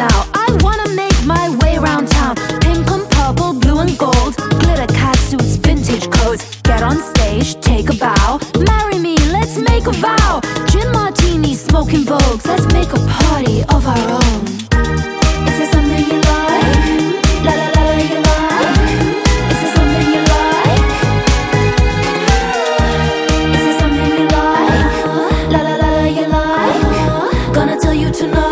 now. I wanna make my way around town. Pink and purple, blue and gold. Glitter cat suits, vintage coats. Get on stage, take a bow. Marry me, let's make a vow. Gin martinis, smoking vogues. Let's make a party of our own. Is there something you like? La la la, you like? Is there something you like? Is there something you like? La la la, you like? Gonna tell you tonight.